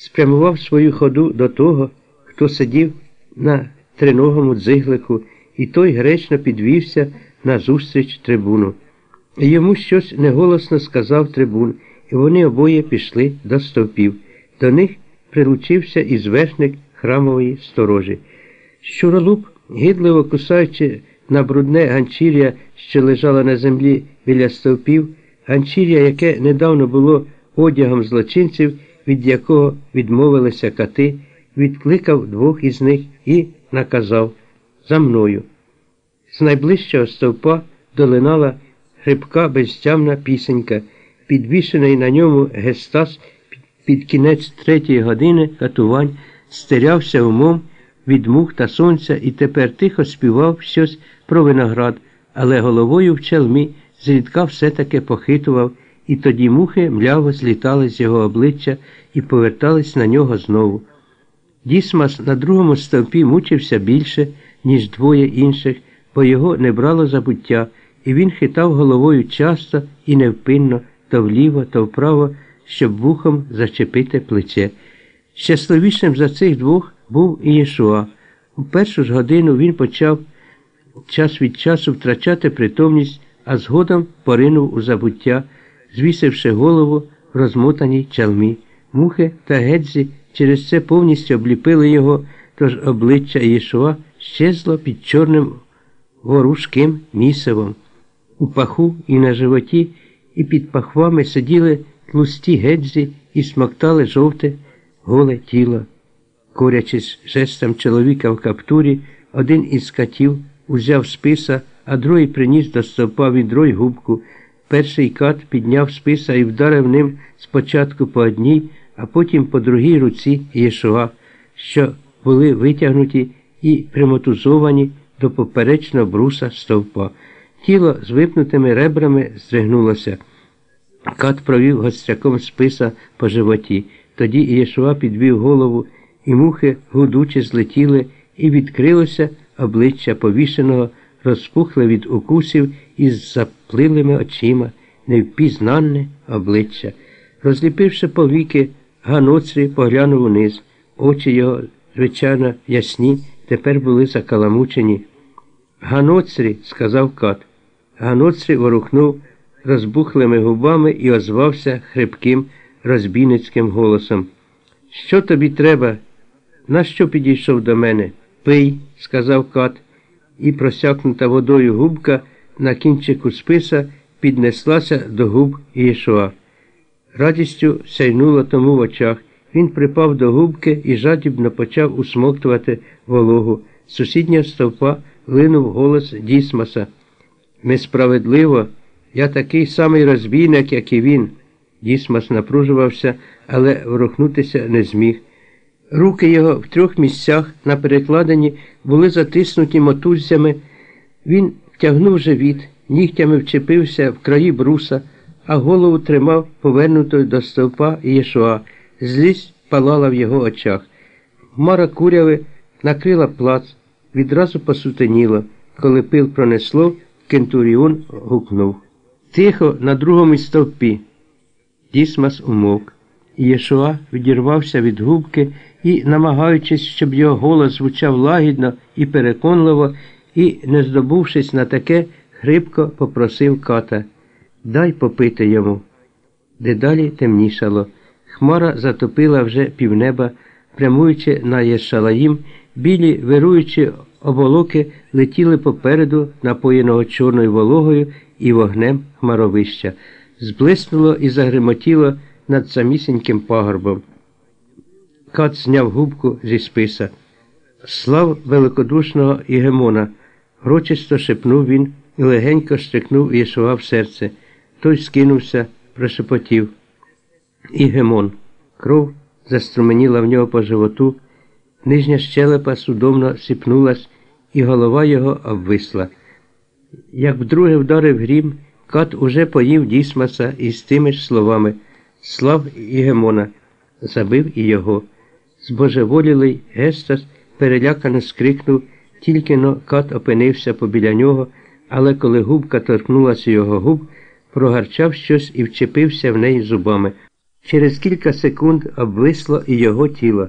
спрямував свою ходу до того, хто сидів на триногому дзиглику, і той гречно підвівся назустріч трибуну. Йому щось неголосно сказав трибун, і вони обоє пішли до стовпів. До них прилучився і звершник храмової сторожі. Щуролуб, гідливо кусаючи на брудне ганчір'я, що лежало на землі біля стовпів, ганчір'я, яке недавно було одягом злочинців, від якого відмовилися кати, відкликав двох із них і наказав за мною. З найближчого стовпа долинала грибка безтямна пісенька, підвішений на ньому гестас під кінець третьої години катувань, стерявся умом від мух та сонця і тепер тихо співав щось про виноград, але головою в челмі зрідка все-таки похитував, і тоді мухи мляво злітали з його обличчя і повертались на нього знову. Дісмас на другому стовпі мучився більше, ніж двоє інших, бо його не брало забуття, і він хитав головою часто і невпинно, то вліво, то вправо, щоб вухом зачепити плече. Щасливішим за цих двох був і Єшуа. У першу ж годину він почав час від часу втрачати притомність, а згодом поринув у забуття, звісивши голову в розмотаній чалмі. Мухи та гедзі через це повністю обліпили його, тож обличчя Єшуа щезло під чорним ворушким місивом. У паху і на животі, і під пахвами сиділи тлусті гедзі і смоктали жовте голе тіло. Корячись жестом чоловіка в каптурі, один із катів узяв списа, а другий приніс до стовпа відро й губку. Перший кат підняв списа і вдарив ним спочатку по одній, а потім по другій руці Єшуа, що були витягнуті і примотузовані до поперечного бруса стовпа. Тіло з випнутими ребрами здригнулося. Кат провів гостряком списа по животі. Тоді Єшуа підвів голову, і мухи гудуче злетіли, і відкрилося обличчя повішеного, розпухле від укусів із заплилими очима, невпізнанне обличчя. Розліпивши повіки, Ганоцрі поглянув униз. Очі його, звичайно, ясні, тепер були закаламучені. Ганоцрі, сказав кат. Ганоцрі ворухнув розбухлими губами і озвався хрипким розбійницьким голосом. Що тобі треба? Нащо підійшов до мене? Пий, сказав кат, і просякнута водою губка на кінчику списа піднеслася до губ Єшуа. Радістю сяйнуло тому в очах. Він припав до губки і жадібно почав усмоктувати вологу. З сусіднього стовпа линув голос Дісмаса. Несправедливо, я такий самий розбійник, як і він. Дісмас напружувався, але ворухнутися не зміг. Руки його в трьох місцях на перекладині були затиснуті мотузцями. Він тягнув живіт, нігтями вчепився в краї бруса, а голову тримав повернутою до стовпа Єшуа. Злість палала в його очах. Хмара куряви накрила плац, відразу посутеніло. Коли пил пронесло, Кентуріон гукнув. Тихо на другому стовпі. Дісмас умовк. Єшуа відірвався від губки і, намагаючись, щоб його голос звучав лагідно і переконливо, і, не здобувшись на таке, хрипко попросив ката Дай попити йому. Дедалі темнішало. Хмара затопила вже півнеба, прямуючи на Єшалаїм, білі, вируючи оболоки, летіли попереду, напоєного чорною вологою і вогнем хмаровища. Зблиснуло і загримотіло над самісіньким пагорбом. Кат зняв губку зі списа. Слав великодушного Ігемона, грочисто шепнув він і легенько стрикнув в серце. Той скинувся, прошепотів. Ігемон. Кров заструменіла в нього по животу, нижня щелепа судомно сіпнулась, і голова його обвисла. Як вдруге вдарив грім, кат уже поїв Дісмаса із тими ж словами Слав Ігемона, забив і його. Збожеволілий Гестас перелякано скрикнув, тільки но кат опинився побіля нього, але коли губка торкнулася його губ, прогарчав щось і вчепився в неї зубами. Через кілька секунд обвисло і його тіло.